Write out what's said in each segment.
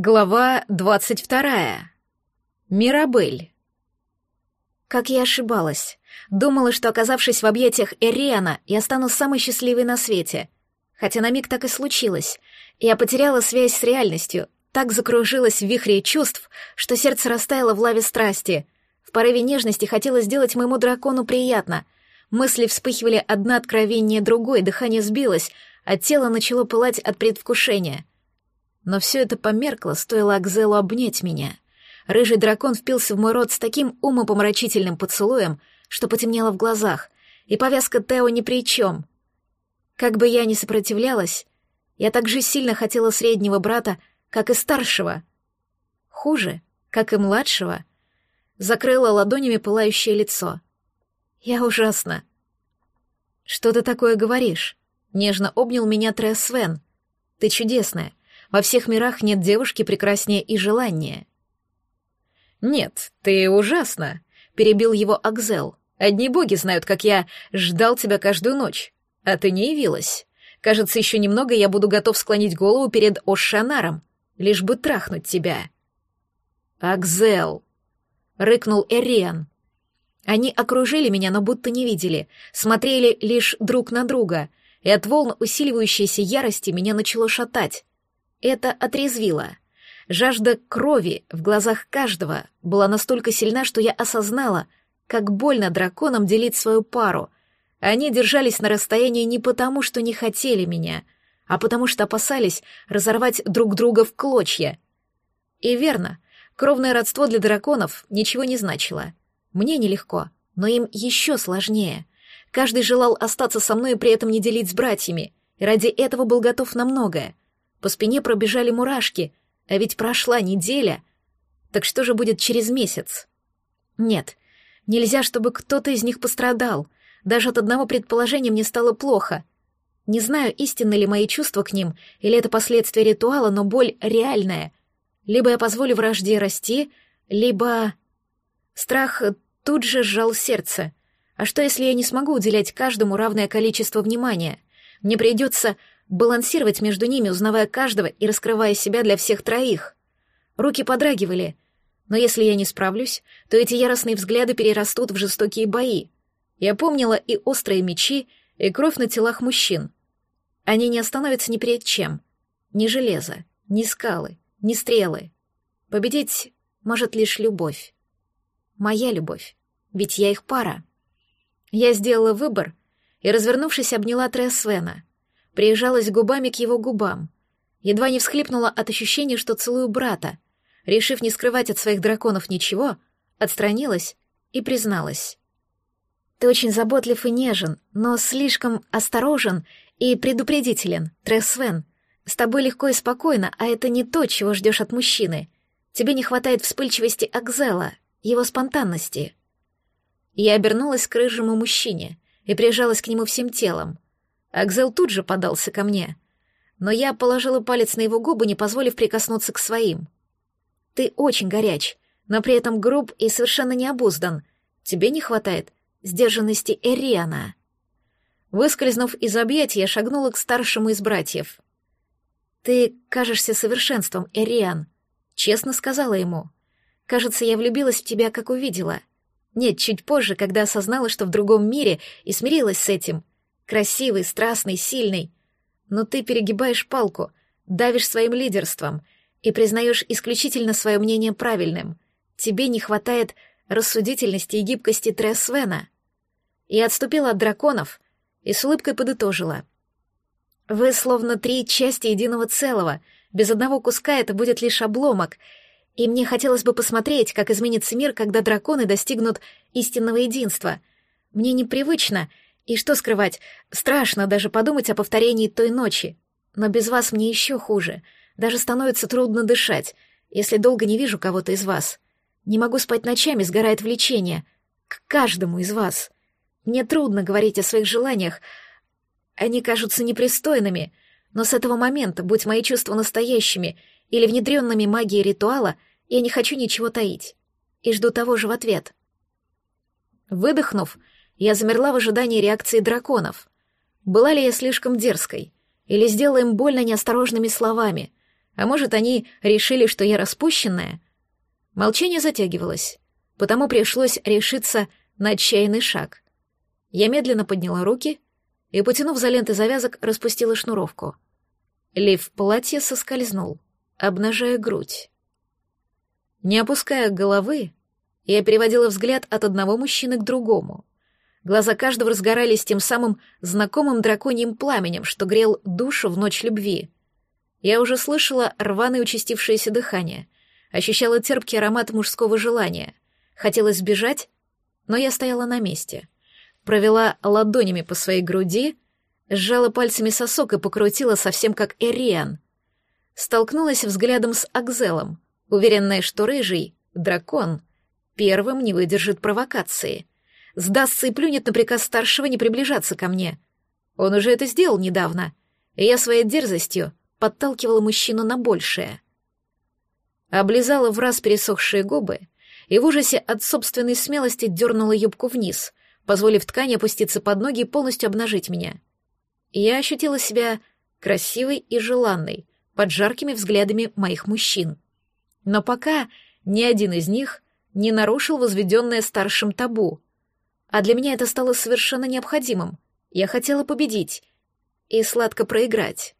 Глава двадцать вторая. Мирабель. Как я ошибалась. Думала, что, оказавшись в объятиях Эриана, я стану самой счастливой на свете. Хотя на миг так и случилось. Я потеряла связь с реальностью, так закружилась в вихре чувств, что сердце растаяло в лаве страсти. В порыве нежности хотела сделать моему дракону приятно. Мысли вспыхивали одна откровеннее другой, дыхание сбилось, а тело начало пылать от предвкушения — но все это померкло, стоило Акзелу обнять меня. Рыжий дракон впился в мой рот с таким умопомрачительным поцелуем, что потемнело в глазах, и повязка Тео ни при чем. Как бы я ни сопротивлялась, я так же сильно хотела среднего брата, как и старшего. Хуже, как и младшего. Закрыла ладонями пылающее лицо. Я ужасно. «Что ты такое говоришь?» Нежно обнял меня Тресс Свен. «Ты чудесная. Во всех мирах нет девушки прекраснее и желания. «Нет, ты ужасно», — перебил его Акзел. «Одни боги знают, как я ждал тебя каждую ночь, а ты не явилась. Кажется, еще немного я буду готов склонить голову перед Ошанаром, лишь бы трахнуть тебя». «Акзел», — рыкнул Эриан. Они окружили меня, но будто не видели, смотрели лишь друг на друга, и от волн усиливающейся ярости меня начало шатать. Это отрезвило. Жажда крови в глазах каждого была настолько сильна, что я осознала, как больно драконам делить свою пару. Они держались на расстоянии не потому, что не хотели меня, а потому что опасались разорвать друг друга в клочья. И верно, кровное родство для драконов ничего не значило. Мне нелегко, но им еще сложнее. Каждый желал остаться со мной и при этом не делить с братьями, и ради этого был готов на многое — по спине пробежали мурашки, а ведь прошла неделя. Так что же будет через месяц? Нет, нельзя, чтобы кто-то из них пострадал. Даже от одного предположения мне стало плохо. Не знаю, истинны ли мои чувства к ним, или это последствия ритуала, но боль реальная. Либо я позволю вражде расти, либо... Страх тут же сжал сердце. А что, если я не смогу уделять каждому равное количество внимания? Мне придется балансировать между ними, узнавая каждого и раскрывая себя для всех троих. Руки подрагивали, но если я не справлюсь, то эти яростные взгляды перерастут в жестокие бои. Я помнила и острые мечи, и кровь на телах мужчин. Они не остановятся ни перед чем. Ни железо, ни скалы, ни стрелы. Победить может лишь любовь. Моя любовь, ведь я их пара. Я сделала выбор и, развернувшись, обняла Тресвена — прижалась губами к его губам. Едва не всхлипнула от ощущения, что целую брата. Решив не скрывать от своих драконов ничего, отстранилась и призналась. «Ты очень заботлив и нежен, но слишком осторожен и предупредителен, Тресвен. С тобой легко и спокойно, а это не то, чего ждешь от мужчины. Тебе не хватает вспыльчивости Акзела, его спонтанности». Я обернулась к рыжему мужчине и прижалась к нему всем телом. Акзел тут же подался ко мне, но я положила палец на его губы, не позволив прикоснуться к своим. «Ты очень горяч, но при этом груб и совершенно необуздан. Тебе не хватает сдержанности Эриана». Выскользнув из объятия, шагнула к старшему из братьев. «Ты кажешься совершенством, Эриан», — честно сказала ему. «Кажется, я влюбилась в тебя, как увидела. Нет, чуть позже, когда осознала, что в другом мире, и смирилась с этим. Красивый, страстный, сильный. Но ты перегибаешь палку, давишь своим лидерством и признаешь исключительно свое мнение правильным. Тебе не хватает рассудительности и гибкости Тресвена. Я отступила от драконов и с улыбкой подытожила. Вы словно три части единого целого. Без одного куска это будет лишь обломок. И мне хотелось бы посмотреть, как изменится мир, когда драконы достигнут истинного единства. Мне непривычно — и что скрывать, страшно даже подумать о повторении той ночи. Но без вас мне еще хуже. Даже становится трудно дышать, если долго не вижу кого-то из вас. Не могу спать ночами, сгорает влечение. К каждому из вас. Мне трудно говорить о своих желаниях. Они кажутся непристойными, но с этого момента, будь мои чувства настоящими или внедренными магией ритуала, я не хочу ничего таить. И жду того же в ответ. Выдохнув, я замерла в ожидании реакции драконов. Была ли я слишком дерзкой? Или сделала им больно неосторожными словами? А может, они решили, что я распущенная? Молчание затягивалось, потому пришлось решиться на отчаянный шаг. Я медленно подняла руки и, потянув за ленты завязок, распустила шнуровку. Лиф платья соскользнул, обнажая грудь. Не опуская головы, я переводила взгляд от одного мужчины к другому. Глаза каждого разгорались тем самым знакомым драконьим пламенем, что грел душу в ночь любви. Я уже слышала рваное участившееся дыхание, ощущала терпкий аромат мужского желания. Хотелось сбежать, но я стояла на месте. Провела ладонями по своей груди, сжала пальцами сосок и покрутила совсем как Эриан. Столкнулась взглядом с Акзелом, уверенная, что рыжий, дракон, первым не выдержит провокации. Сдастся и плюнет на приказ старшего не приближаться ко мне. Он уже это сделал недавно, и я своей дерзостью подталкивала мужчину на большее. Облизала в раз пересохшие губы и в ужасе от собственной смелости дернула юбку вниз, позволив ткани опуститься под ноги и полностью обнажить меня. Я ощутила себя красивой и желанной, под жаркими взглядами моих мужчин. Но пока ни один из них не нарушил возведенное старшим табу. А для меня это стало совершенно необходимым. Я хотела победить и сладко проиграть.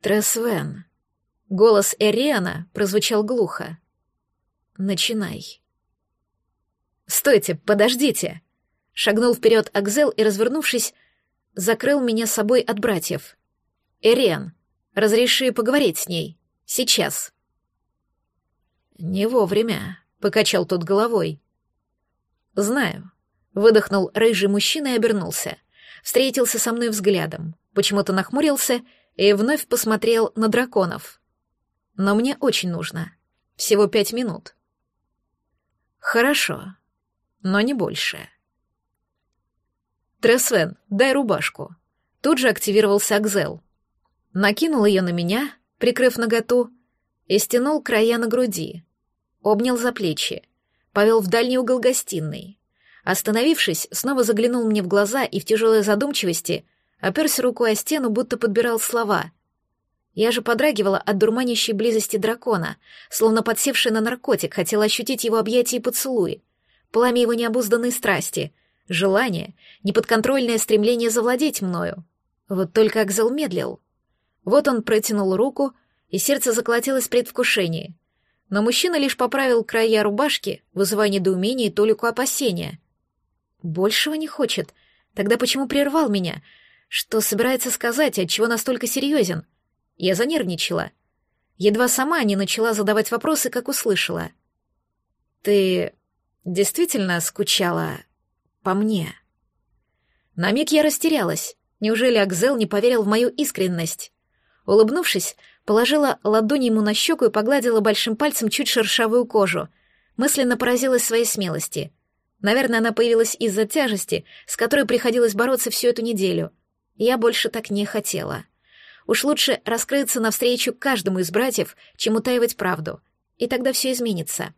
Тресвен. Голос Эриана прозвучал глухо. Начинай. Стойте, подождите. Шагнул вперед Акзел и, развернувшись, закрыл меня собой от братьев. Эриан, разреши поговорить с ней. Сейчас. «Не вовремя», — покачал тот головой. «Знаю», — выдохнул рыжий мужчина и обернулся. Встретился со мной взглядом, почему-то нахмурился и вновь посмотрел на драконов. «Но мне очень нужно. Всего пять минут». «Хорошо, но не больше». «Тресвен, дай рубашку». Тут же активировался Акзел. Накинул ее на меня, прикрыв наготу, и стянул края на груди, обнял за плечи, повел в дальний угол гостиной. Остановившись, снова заглянул мне в глаза и в тяжелой задумчивости оперся рукой о стену, будто подбирал слова. Я же подрагивала от дурманящей близости дракона, словно подсевшая на наркотик, хотела ощутить его объятия и поцелуи, пламя его необузданной страсти, желание, неподконтрольное стремление завладеть мною. Вот только Акзел медлил. Вот он протянул руку, и сердце заколотилось в предвкушении — но мужчина лишь поправил края рубашки, вызывая недоумение и толику опасения. Большего не хочет. Тогда почему прервал меня? Что собирается сказать, отчего настолько серьезен? Я занервничала. Едва сама не начала задавать вопросы, как услышала. «Ты действительно скучала по мне?» На миг я растерялась. Неужели Акзел не поверил в мою искренность? Улыбнувшись, Положила ладонь ему на щеку и погладила большим пальцем чуть шершавую кожу. Мысленно поразилась своей смелости. Наверное, она появилась из-за тяжести, с которой приходилось бороться всю эту неделю. Я больше так не хотела. Уж лучше раскрыться навстречу каждому из братьев, чем утаивать правду. И тогда все изменится.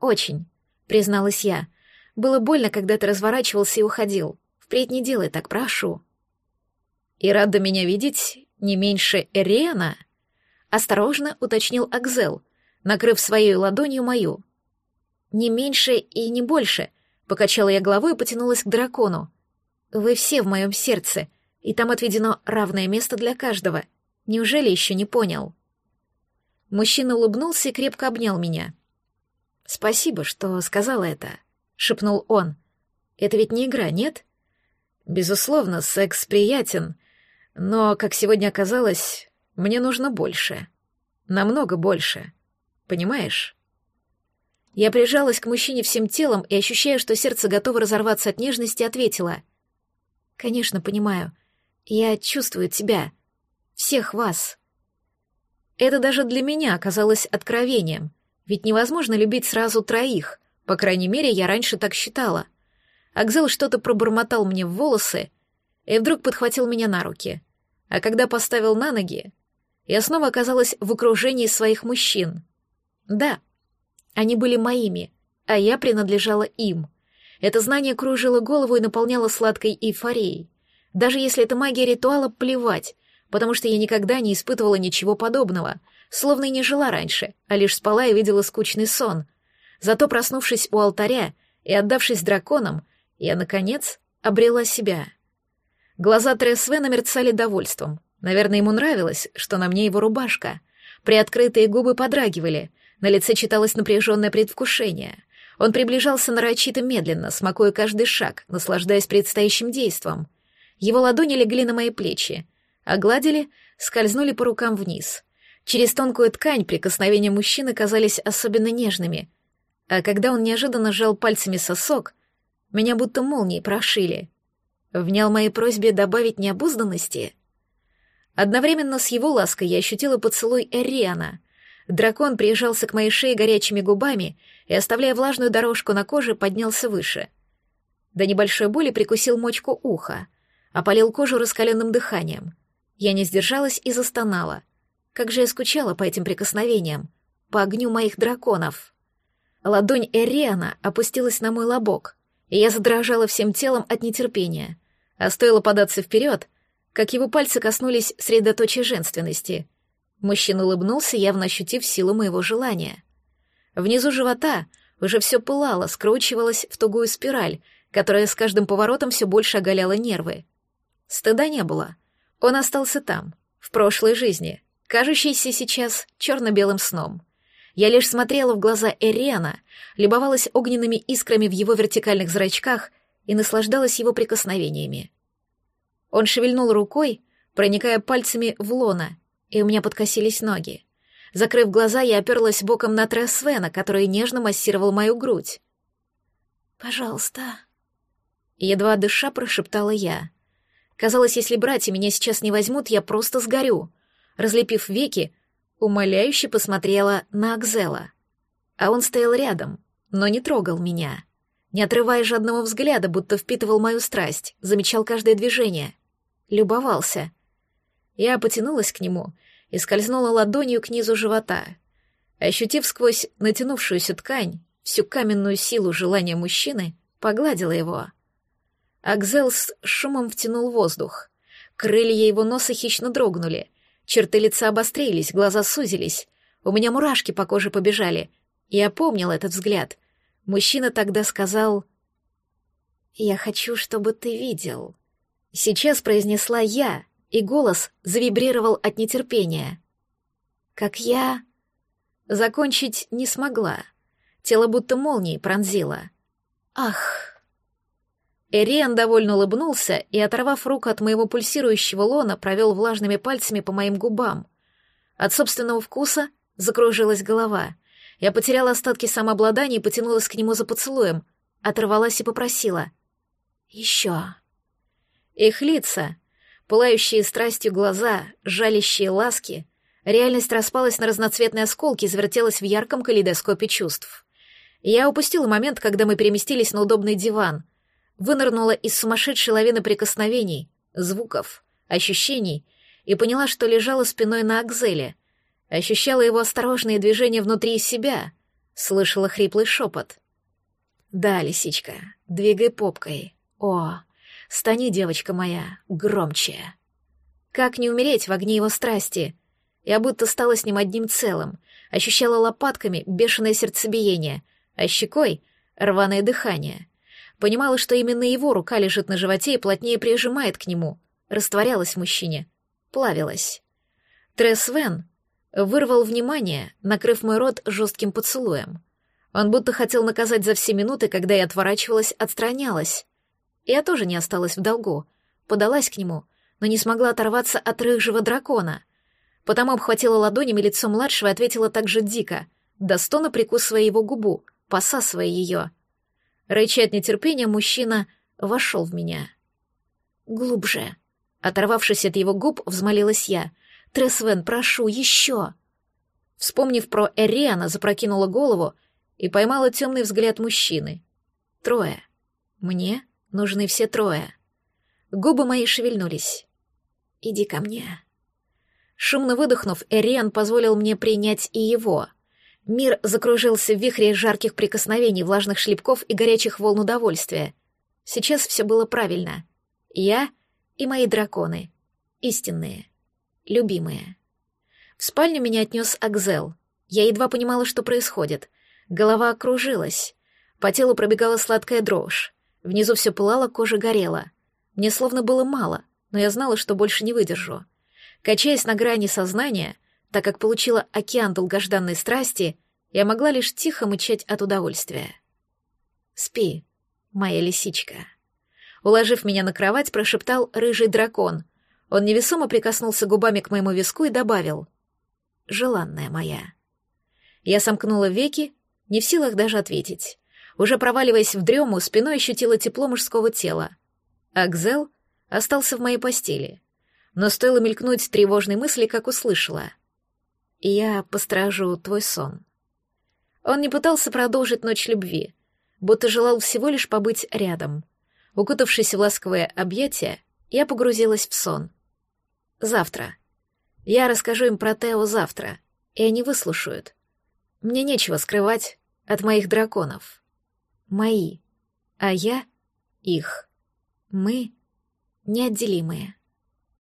«Очень», — призналась я. «Было больно, когда ты разворачивался и уходил. Впредь не делай так, прошу». «И рада меня видеть не меньше Эриана?» — осторожно уточнил Акзел, накрыв своей ладонью мою. «Не меньше и не больше», — покачала я головой и потянулась к дракону. «Вы все в моем сердце, и там отведено равное место для каждого. Неужели еще не понял?» Мужчина улыбнулся и крепко обнял меня. «Спасибо, что сказала это», — шепнул он. «Это ведь не игра, нет?» «Безусловно, секс приятен, но, как сегодня оказалось, мне нужно больше. Намного больше. Понимаешь? Я прижалась к мужчине всем телом и, ощущая, что сердце готово разорваться от нежности, ответила. «Конечно, понимаю. Я чувствую тебя. Всех вас». Это даже для меня оказалось откровением, ведь невозможно любить сразу троих, по крайней мере, я раньше так считала. Акзел что-то пробормотал мне в волосы, и вдруг подхватил меня на руки. А когда поставил на ноги, я снова оказалась в окружении своих мужчин. Да, они были моими, а я принадлежала им. Это знание кружило голову и наполняло сладкой эйфорией. Даже если это магия ритуала, плевать. потому что я никогда не испытывала ничего подобного, словно и не жила раньше, а лишь спала и видела скучный сон. Зато, проснувшись у алтаря и отдавшись драконам, я, наконец, обрела себя. Глаза Тресвена мерцали довольством. Наверное, ему нравилось, что на мне его рубашка. Приоткрытые губы подрагивали, на лице читалось напряженное предвкушение. Он приближался нарочито медленно, смакуя каждый шаг, наслаждаясь предстоящим действом. Его ладони легли на мои плечи, огладили, скользнули по рукам вниз. Через тонкую ткань прикосновения мужчины казались особенно нежными. А когда он неожиданно сжал пальцами сосок, меня будто молнией прошили. Внял моей просьбе добавить необузданности. Одновременно с его лаской я ощутила поцелуй Эриана. Дракон приезжался к моей шее горячими губами и, оставляя влажную дорожку на коже, поднялся выше. До небольшой боли прикусил мочку уха, опалил кожу раскаленным дыханием. Я не сдержалась и застонала. Как же я скучала по этим прикосновениям, по огню моих драконов. Ладонь Эриана опустилась на мой лобок, и я задрожала всем телом от нетерпения. А стоило податься вперед, как его пальцы коснулись средоточия женственности. Мужчина улыбнулся, явно ощутив силу моего желания. Внизу живота уже все пылало, скручивалось в тугую спираль, которая с каждым поворотом все больше оголяла нервы. Стыда не было. Он остался там, в прошлой жизни, кажущийся сейчас черно-белым сном. Я лишь смотрела в глаза Эриана, любовалась огненными искрами в его вертикальных зрачках и наслаждалась его прикосновениями. Он шевельнул рукой, проникая пальцами в лона, и у меня подкосились ноги. Закрыв глаза, я оперлась боком на Свена, который нежно массировал мою грудь. «Пожалуйста», — едва дыша прошептала я. Казалось, если братья меня сейчас не возьмут, я просто сгорю. Разлепив веки, умоляюще посмотрела на Акзела. А он стоял рядом, но не трогал меня. Не отрывая жадного взгляда, будто впитывал мою страсть, замечал каждое движение. Любовался. Я потянулась к нему и скользнула ладонью к низу живота. Ощутив сквозь натянувшуюся ткань всю каменную силу желания мужчины, погладила его. Акзел с шумом втянул воздух. Крылья его носа хищно дрогнули. Черты лица обострились, глаза сузились. У меня мурашки по коже побежали. Я помнил этот взгляд. Мужчина тогда сказал... «Я хочу, чтобы ты видел». Сейчас произнесла я, и голос завибрировал от нетерпения. Как я... Закончить не смогла. Тело будто молнией пронзило. Ах... Эриан довольно улыбнулся и, оторвав руку от моего пульсирующего лона, провел влажными пальцами по моим губам. От собственного вкуса закружилась голова. Я потеряла остатки самообладания и потянулась к нему за поцелуем, оторвалась и попросила. «Еще». Их лица, пылающие страстью глаза, жалящие ласки, реальность распалась на разноцветные осколки и завертелась в ярком калейдоскопе чувств. Я упустила момент, когда мы переместились на удобный диван — вынырнула из сумасшедшей лавины прикосновений, звуков, ощущений и поняла, что лежала спиной на Акзеле, ощущала его осторожные движения внутри себя, слышала хриплый шепот. «Да, лисичка, двигай попкой. О, стани, девочка моя, громче». Как не умереть в огне его страсти? Я будто стала с ним одним целым, ощущала лопатками бешеное сердцебиение, а щекой — рваное дыхание — Понимала, что именно его рука лежит на животе и плотнее прижимает к нему. Растворялась в мужчине. Плавилась. Тресс Вен вырвал внимание, накрыв мой рот жестким поцелуем. Он будто хотел наказать за все минуты, когда я отворачивалась, отстранялась. Я тоже не осталась в долгу. Подалась к нему, но не смогла оторваться от рыжего дракона. Потому обхватила ладонями лицо младшего и ответила так же дико, до стона прикусывая его губу, посасывая ее — Рыча от нетерпения, мужчина вошел в меня. «Глубже». Оторвавшись от его губ, взмолилась я. «Тресвен, прошу, еще!» Вспомнив про Эриана, запрокинула голову и поймала темный взгляд мужчины. «Трое. Мне нужны все трое». Губы мои шевельнулись. «Иди ко мне». Шумно выдохнув, Эриан позволил мне принять и его. Мир закружился в вихре жарких прикосновений, влажных шлепков и горячих волн удовольствия. Сейчас все было правильно. Я и мои драконы. Истинные. любимые. В спальню меня отнес Акзел. Я едва понимала, что происходит. Голова окружилась. По телу пробегала сладкая дрожь. Внизу все пылало, кожа горела. Мне словно было мало, но я знала, что больше не выдержу. Качаясь на грани сознания, так как получила океан долгожданной страсти, я могла лишь тихо мычать от удовольствия. «Спи, моя лисичка». Уложив меня на кровать, прошептал рыжий дракон. Он невесомо прикоснулся губами к моему виску и добавил «Желанная моя». Я сомкнула веки, не в силах даже ответить. Уже проваливаясь в дрему, спиной ощутила тепло мужского тела. Акзел остался в моей постели. Но стоило мелькнуть тревожной мысли, как услышала. «Я постражу твой сон». Он не пытался продолжить ночь любви, будто желал всего лишь побыть рядом. Укутавшись в ласковое объятие, я погрузилась в сон. Завтра. Я расскажу им про Тео завтра, и они выслушают. Мне нечего скрывать от моих драконов. Мои, а я — их. Мы неотделимые.